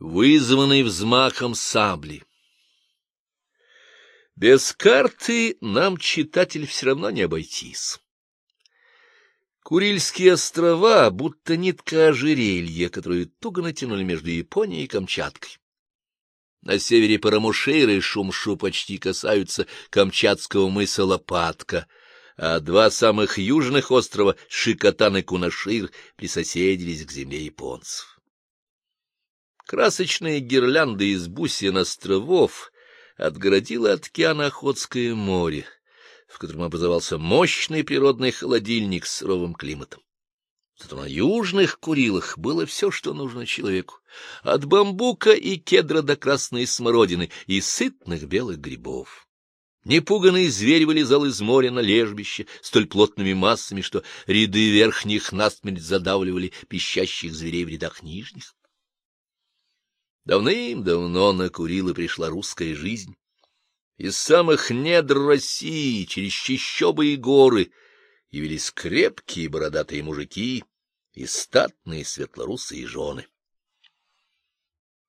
вызванный взмахом сабли. Без карты нам, читатель, все равно не обойтись. Курильские острова, будто нитка ожерелья, которую туго натянули между Японией и Камчаткой. На севере Парамушейры и Шумшу почти касаются Камчатского мыса Лопатка, а два самых южных острова Шикотан и Кунашир присоседились к земле японцев. Красочные гирлянды из бусин островов отгородило от океана Охотское море, в котором образовался мощный природный холодильник с суровым климатом. Зато на южных Курилах было все, что нужно человеку, от бамбука и кедра до красной смородины и сытных белых грибов. Непуганный зверь вылезал из моря на лежбище столь плотными массами, что ряды верхних насмерть задавливали пищащих зверей в рядах нижних. Давным-давно на Курилы пришла русская жизнь. Из самых недр России, через чищобы и горы, явились крепкие бородатые мужики и статные светлорусые жены.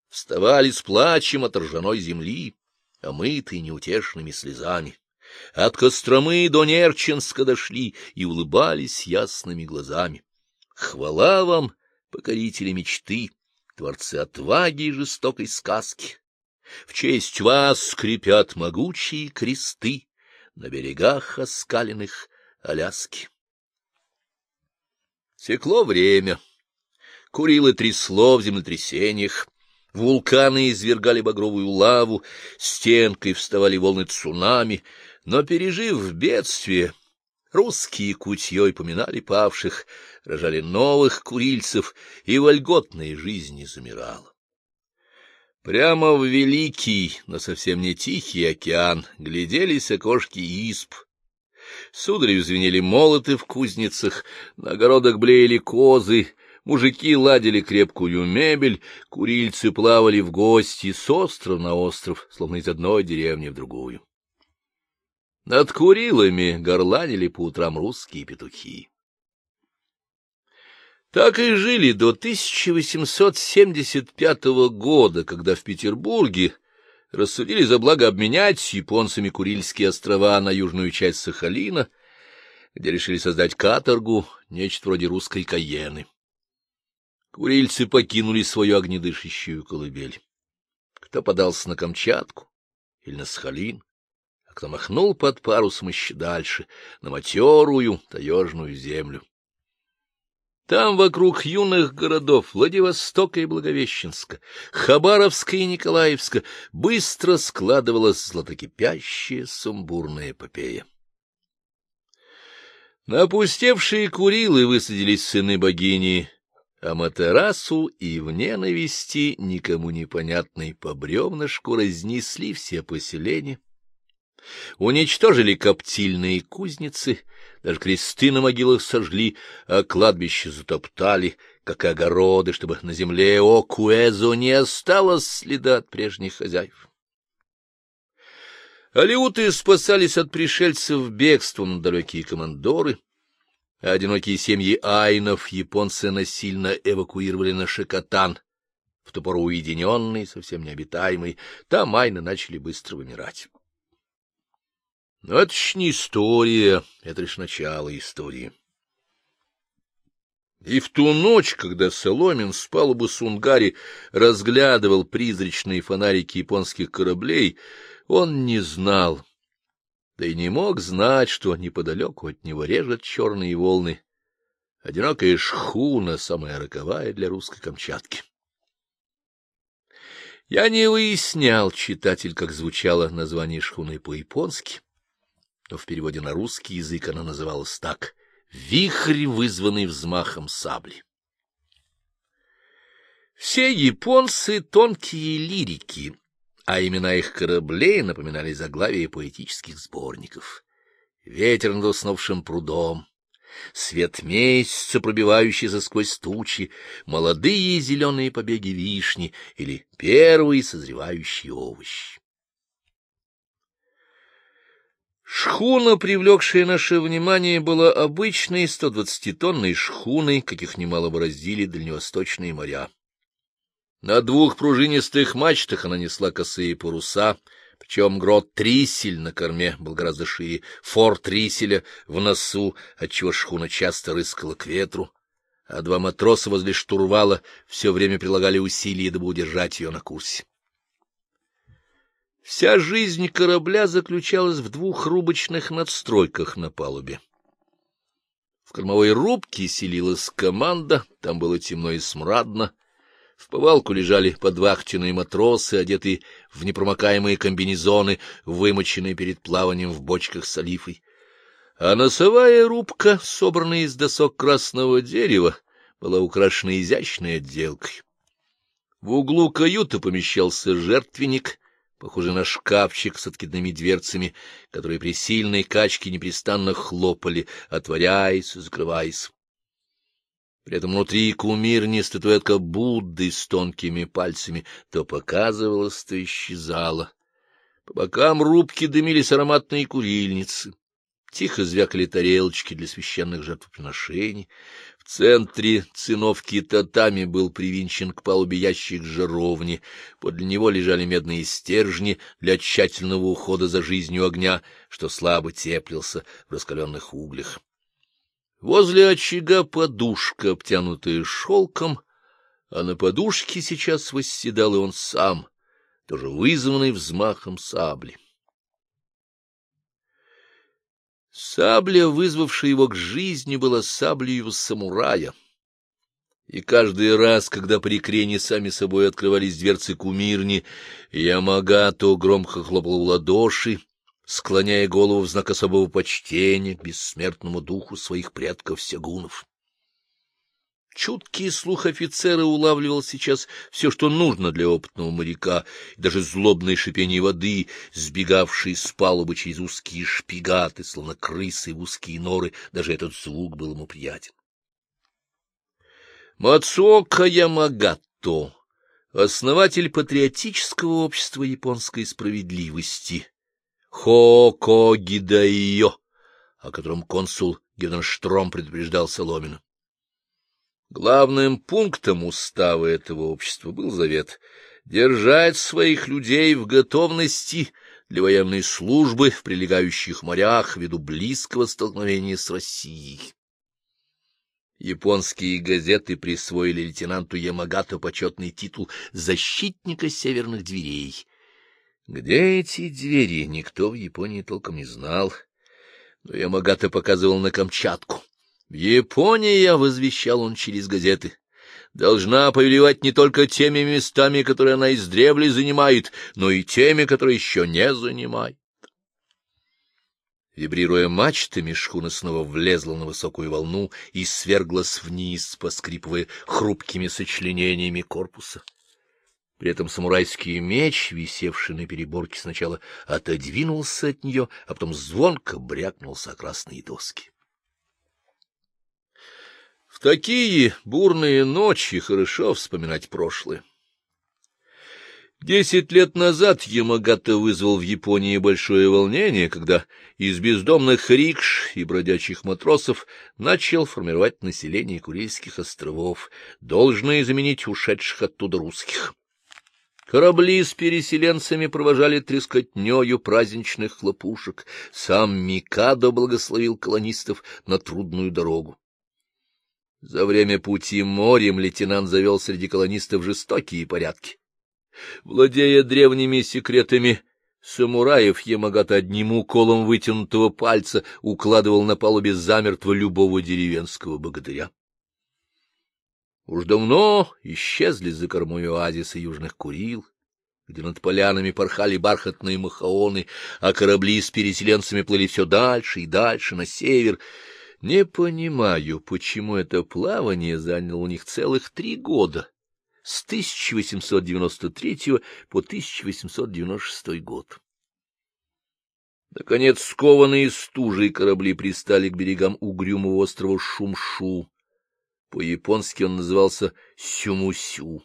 Вставали с плачем от ржаной земли, омытые неутешными слезами. От Костромы до Нерчинска дошли и улыбались ясными глазами. Хвала вам, покорители мечты! Творцы отваги и жестокой сказки. В честь вас скрипят могучие кресты на берегах оскаленных Аляски. Текло время. Курило трясло в землетрясениях, вулканы извергали багровую лаву, стенкой вставали волны цунами, но, пережив бедствие, Русские кутьей поминали павших, рожали новых курильцев, и вольготная жизнь не замирала. Прямо в великий, но совсем не тихий океан гляделись окошки исп. Сударью звенели молоты в кузницах, на огородах блеяли козы, мужики ладили крепкую мебель, курильцы плавали в гости с острова на остров, словно из одной деревни в другую. Над Курилами горланили по утрам русские петухи. Так и жили до 1875 года, когда в Петербурге рассудили за благо обменять с японцами Курильские острова на южную часть Сахалина, где решили создать каторгу, нечто вроде русской Каены. Курильцы покинули свою огнедышащую колыбель. Кто подался на Камчатку или на Сахалин, а кто махнул под парусом еще дальше, на матерую таежную землю. Там вокруг юных городов Владивостока и Благовещенска, Хабаровска и Николаевска быстро складывалась златокипящая сумбурная эпопея. На опустевшие Курилы высадились сыны богини Аматерасу и в ненависти никому непонятной по бревнышку разнесли все поселения, Уничтожили коптильные кузницы, даже кресты на могилах сожгли, а кладбище затоптали, как и огороды, чтобы на земле Окуэзо не осталось следа от прежних хозяев. Алиуты спасались от пришельцев бегством на далекие командоры, а одинокие семьи айнов японцы насильно эвакуировали на Шикотан, в ту пору уединенный, совсем необитаемый, там айны начали быстро вымирать. Но это ж не история, это лишь начало истории. И в ту ночь, когда Соломин с палубы Сунгари разглядывал призрачные фонарики японских кораблей, он не знал, да и не мог знать, что неподалеку от него режет черные волны. Одинокая шхуна, самая роковая для русской Камчатки. Я не выяснял, читатель, как звучало название шхуны по-японски но в переводе на русский язык она называлась так — «Вихрь, вызванный взмахом сабли». Все японцы — тонкие лирики, а имена их кораблей напоминали заглавие поэтических сборников. Ветер над уснувшим прудом, свет месяца, пробивающийся сквозь тучи, молодые зеленые побеги вишни или первые созревающие овощи. Шхуна, привлекшая наше внимание, была обычной 120-тонной шхуной, каких немало бороздили дальневосточные моря. На двух пружинистых мачтах она несла косые паруса, причем грот Трисель на корме был гораздо шире форт Триселя в носу, отчего шхуна часто рыскала к ветру, а два матроса возле штурвала все время прилагали усилия, дабы удержать ее на курсе. Вся жизнь корабля заключалась в двух рубочных надстройках на палубе. В кормовой рубке селилась команда, там было темно и смрадно. В повалку лежали подвахтенные матросы, одетые в непромокаемые комбинезоны, вымоченные перед плаванием в бочках с олифой. А носовая рубка, собранная из досок красного дерева, была украшена изящной отделкой. В углу каюты помещался жертвенник, похожий на шкафчик с откидными дверцами, которые при сильной качке непрестанно хлопали, отворяясь, закрываясь. При этом внутри кумирни статуэтка Будды с тонкими пальцами то показывалась, то исчезала. По бокам рубки дымились ароматные курильницы. Тихо звякали тарелочки для священных жертвоприношений. Центре циновки татами был привинчен к палубе ящик жаровни. Подле него лежали медные стержни для тщательного ухода за жизнью огня, что слабо теплился в раскаленных углях. Возле очага подушка, обтянутая шелком, а на подушке сейчас восседал и он сам, тоже вызванный взмахом сабли. Сабля, вызвавшая его к жизни, была саблею самурая. И каждый раз, когда при крене сами собой открывались дверцы кумирни, Ямагато громко хлопал в ладоши, склоняя голову в знак особого почтения к бессмертному духу своих предков-сягунов. Чуткий слух офицера улавливал сейчас все, что нужно для опытного моряка, и даже злобное шипение воды, сбегавшей с палубы через узкие шпигаты, словно крысы в узкие норы, даже этот звук был ему приятен. Мацуока Ямагато, основатель патриотического общества японской справедливости, Хоко Гидайо, о котором консул Геденштром предупреждал Соломина. Главным пунктом устава этого общества был завет держать своих людей в готовности для военной службы в прилегающих морях ввиду близкого столкновения с Россией. Японские газеты присвоили лейтенанту Ямагато почетный титул «Защитника северных дверей». Где эти двери, никто в Японии толком не знал, но Ямагато показывал на Камчатку. Япония, — возвещал он через газеты, — должна повелевать не только теми местами, которые она издревле занимает, но и теми, которые еще не занимает. Вибрируя мачтами, шхуна снова влезла на высокую волну и сверглась вниз, поскрипывая хрупкими сочленениями корпуса. При этом самурайский меч, висевший на переборке, сначала отодвинулся от нее, а потом звонко брякнулся о красные доски. В такие бурные ночи хорошо вспоминать прошлое. Десять лет назад Ямагата вызвал в Японии большое волнение, когда из бездомных рикш и бродячих матросов начал формировать население Курильских островов, должное заменить ушедших оттуда русских. Корабли с переселенцами провожали трескотнёю праздничных хлопушек, сам Микадо благословил колонистов на трудную дорогу. За время пути морем лейтенант завел среди колонистов жестокие порядки. Владея древними секретами самураев, Ямагата одним уколом вытянутого пальца укладывал на палубе замертво любого деревенского богатыря. Уж давно исчезли за кормой оазисы южных Курил, где над полянами порхали бархатные махаоны, а корабли с переселенцами плыли все дальше и дальше на север — не понимаю, почему это плавание заняло у них целых три года, с 1893 по 1896 год. Наконец, скованные стужей корабли пристали к берегам угрюмого острова Шумшу. По-японски он назывался Сюмусю.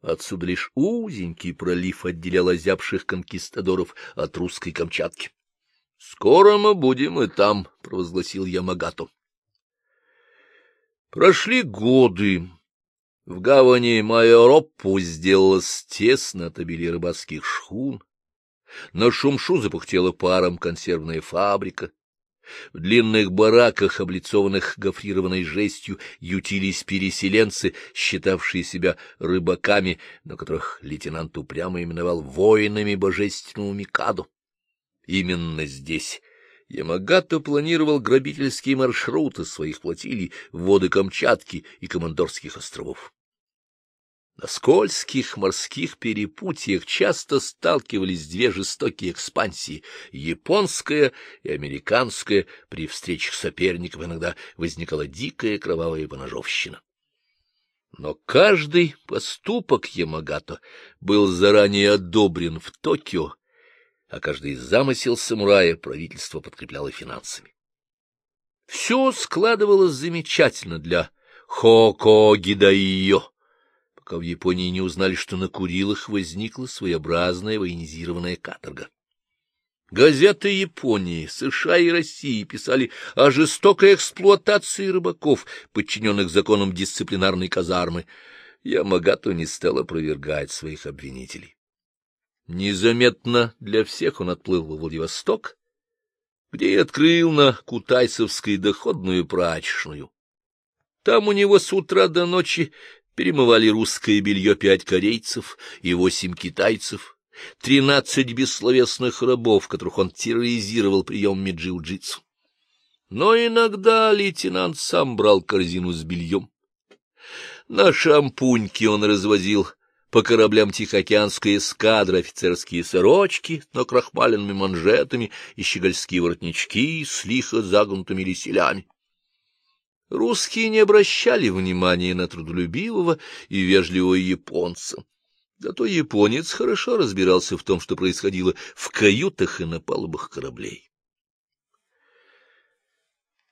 Отсюда лишь узенький пролив отделял озябших конкистадоров от русской Камчатки. — Скоро мы будем и там, — провозгласил Ямагато. Прошли годы. В гавани Майоропу сделалось тесно от обилия рыбацких шхун. На шумшу запухтела паром консервная фабрика. В длинных бараках, облицованных гофрированной жестью, ютились переселенцы, считавшие себя рыбаками, но которых лейтенант упрямо именовал воинами божественного Микадо. Именно здесь Ямагато планировал грабительские маршруты своих флотилий в воды Камчатки и Командорских островов. На скользких морских перепутьях часто сталкивались две жестокие экспансии — японская и американская. При встречах соперников иногда возникала дикая кровавая поножовщина. Но каждый поступок Ямагато был заранее одобрен в Токио, а каждый замысел самурая правительство подкрепляло финансами. Все складывалось замечательно для Хоко Гидайо пока в Японии не узнали, что на Курилах возникла своеобразная военизированная каторга. Газеты Японии, США и России писали о жестокой эксплуатации рыбаков, подчиненных законам дисциплинарной казармы. Ямагато не стал опровергать своих обвинителей. Незаметно для всех он отплыл во Владивосток, где и открыл на Кутайцевской доходную прачечную. Там у него с утра до ночи перемывали русское белье пять корейцев и восемь китайцев, тринадцать бессловесных рабов, которых он терроризировал приемами джиу-джитсу. Но иногда лейтенант сам брал корзину с бельем. На шампуньке он развозил по кораблям Тихоокеанской эскадры офицерские сорочки, но крахмаленными манжетами и щегольские воротнички с лихо загнутыми лиселями. Русские не обращали внимания на трудолюбивого и вежливого японца. Зато японец хорошо разбирался в том, что происходило в каютах и на палубах кораблей.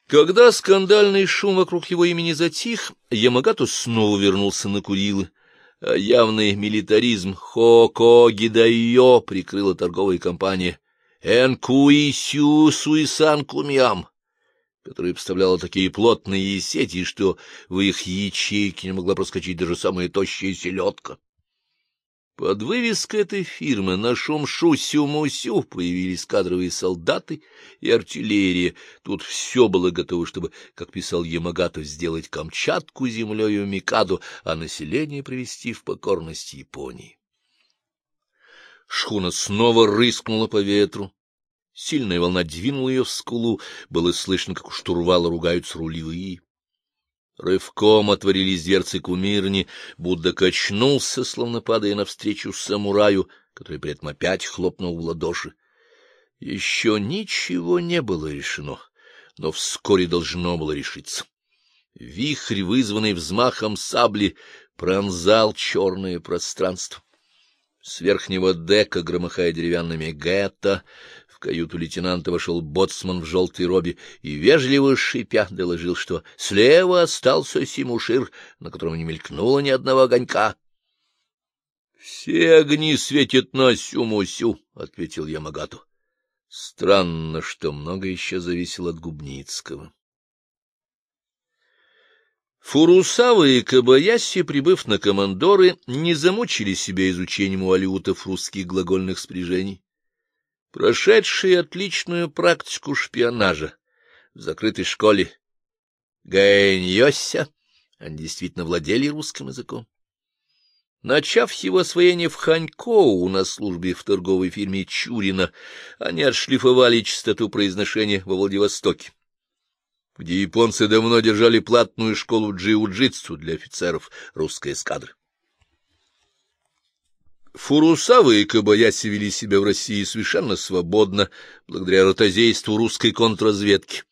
Когда скандальный шум вокруг его имени затих, Ямагато снова вернулся на Курилы, явный милитаризм Хоко Гидайо прикрыла торговая компания Энкуисю Суисан Кумиам которая поставляла такие плотные сети, что в их ячейки не могла проскочить даже самая тощая селедка. Под вывеской этой фирмы на шум шу-сю-мусю появились кадровые солдаты и артиллерия. Тут все было готово, чтобы, как писал Ямагатов, сделать Камчатку землею Микаду, а население привести в покорность Японии. Шхуна снова рыскнула по ветру, Сильная волна двинула ее в скулу, было слышно, как у штурвала ругаются рулевые. Рывком отворились дверцы кумирни, Будда качнулся, словно падая навстречу самураю, который при этом опять хлопнул в ладоши. Еще ничего не было решено, но вскоре должно было решиться. Вихрь, вызванный взмахом сабли, пронзал черное пространство. С верхнего дека, громыхая деревянными гетто, каюту лейтенанта вошел боцман в желтой робе и, вежливо шипя, доложил, что слева остался Симушир, на котором не мелькнуло ни одного огонька. — Все огни светят на Сюмусю, — ответил Ямагату. Странно, что много еще зависело от Губницкого. Фурусава и Кабаяси, прибыв на командоры, не замучили себя изучением у алютов русских глагольных спряжений прошедшие отличную практику шпионажа в закрытой школе Гаэньося, они действительно владели русским языком. Начав его освоение в Ханькоу на службе в торговой фирме Чурина, они отшлифовали частоту произношения во Владивостоке, где японцы давно держали платную школу джиу-джитсу для офицеров русской эскадры. Фурусава и Кабаяси вели себя в России совершенно свободно, благодаря ротозейству русской контрразведки.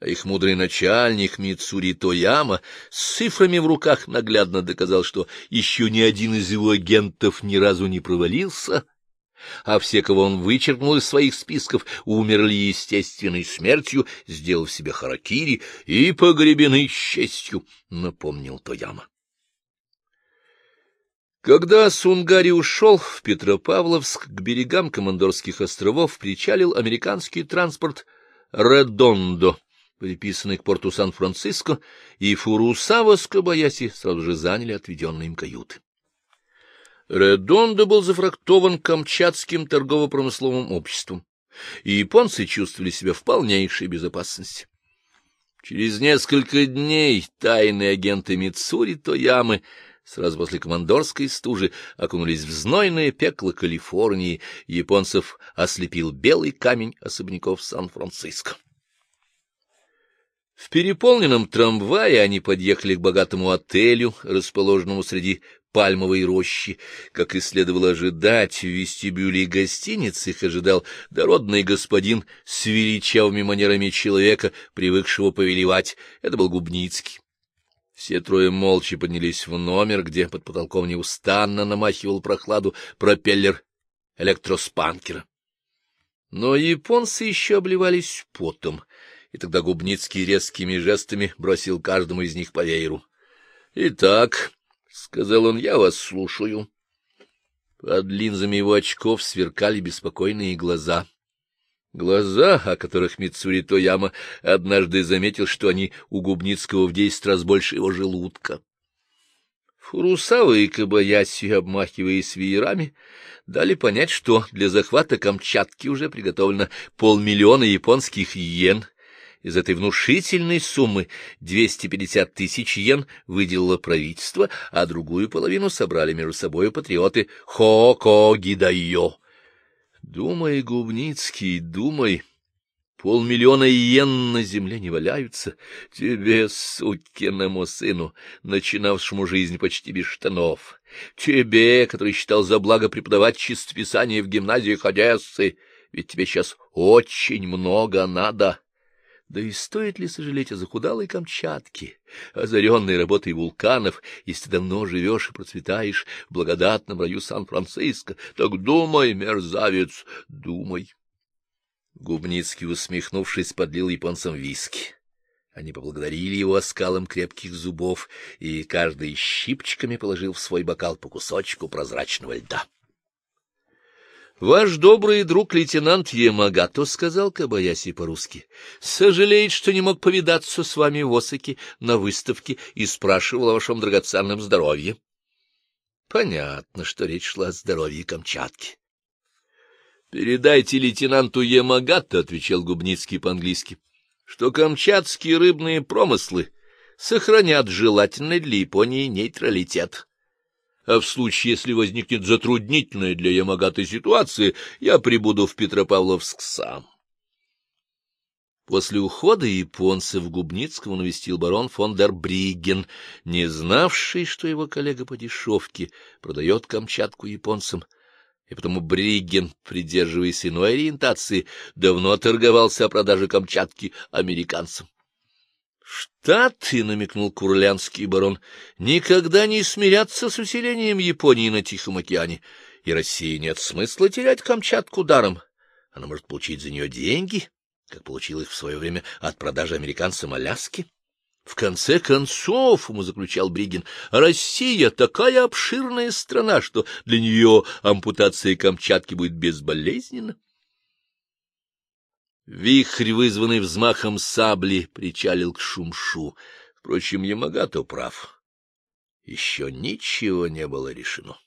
А их мудрый начальник Мицури Тояма с цифрами в руках наглядно доказал, что еще ни один из его агентов ни разу не провалился, а все, кого он вычеркнул из своих списков, умерли естественной смертью, сделав себе харакири и погребены с честью, напомнил Тояма. Когда Сунгари ушел в Петропавловск, к берегам Командорских островов причалил американский транспорт «Редондо», приписанный к порту Сан-Франциско, и Фурусава с Кабаяси сразу же заняли отведенные им каюты. Редондо был зафрактован Камчатским торгово-промысловым обществом, и японцы чувствовали себя в полнейшей безопасности. Через несколько дней тайные агенты Мицури Тоямы сразу после командорской стужи окунулись в знойное пекло Калифорнии, японцев ослепил белый камень особняков Сан-Франциско. В переполненном трамвае они подъехали к богатому отелю, расположенному среди пальмовой рощи. Как и следовало ожидать, в вестибюле гостиницы их ожидал дородный господин с величавыми манерами человека, привыкшего повелевать. Это был Губницкий. Все трое молча поднялись в номер, где под потолком неустанно намахивал прохладу пропеллер электроспанкера. Но японцы еще обливались потом — и тогда Губницкий резкими жестами бросил каждому из них по вееру. — Итак, — сказал он, — я вас слушаю. Под линзами его очков сверкали беспокойные глаза. Глаза, о которых Митсури Тояма однажды заметил, что они у Губницкого в десять раз больше его желудка. Фурусава и Кабаяси, обмахиваясь веерами, дали понять, что для захвата Камчатки уже приготовлено полмиллиона японских йен, из этой внушительной суммы 250 тысяч йен выделило правительство, а другую половину собрали между собой патриоты Хо-Ко-Гидайо. Думай, Губницкий, думай. Полмиллиона йен на земле не валяются. Тебе, сукиному сыну, начинавшему жизнь почти без штанов. Тебе, который считал за благо преподавать чистописание в гимназиях Одессы. Ведь тебе сейчас очень много надо. Да и стоит ли сожалеть о захудалой Камчатке, озаренной работой вулканов, если давно живешь и процветаешь в благодатном раю Сан-Франциско? Так думай, мерзавец, думай. Губницкий, усмехнувшись, подлил японцам виски. Они поблагодарили его оскалом крепких зубов, и каждый щипчиками положил в свой бокал по кусочку прозрачного льда. Ваш добрый друг лейтенант Ямагато, — сказал Кабаяси по-русски, — сожалеет, что не мог повидаться с вами в Осаке на выставке и спрашивал о вашем драгоценном здоровье. Понятно, что речь шла о здоровье Камчатки. — Передайте лейтенанту Ямагато, — отвечал Губницкий по-английски, — что камчатские рыбные промыслы сохранят желательный для Японии нейтралитет а в случае, если возникнет затруднительная для Ямагаты ситуация, я прибуду в Петропавловск сам. После ухода японцев Губницкого навестил барон фон дер Бриген, не знавший, что его коллега по дешевке продает Камчатку японцам, и потому Бриген, придерживаясь иной ориентации, давно торговался о продаже Камчатки американцам. Штаты, — намекнул курлянский барон, — никогда не смирятся с усилением Японии на Тихом океане, и России нет смысла терять Камчатку даром. Она может получить за нее деньги, как получил их в свое время от продажи американцам Аляски. В конце концов, — ему заключал Бригин, — Россия такая обширная страна, что для нее ампутация Камчатки будет безболезненна. Вихрь, вызванный взмахом сабли, причалил к Шумшу. Впрочем, Ямагато прав. Еще ничего не было решено.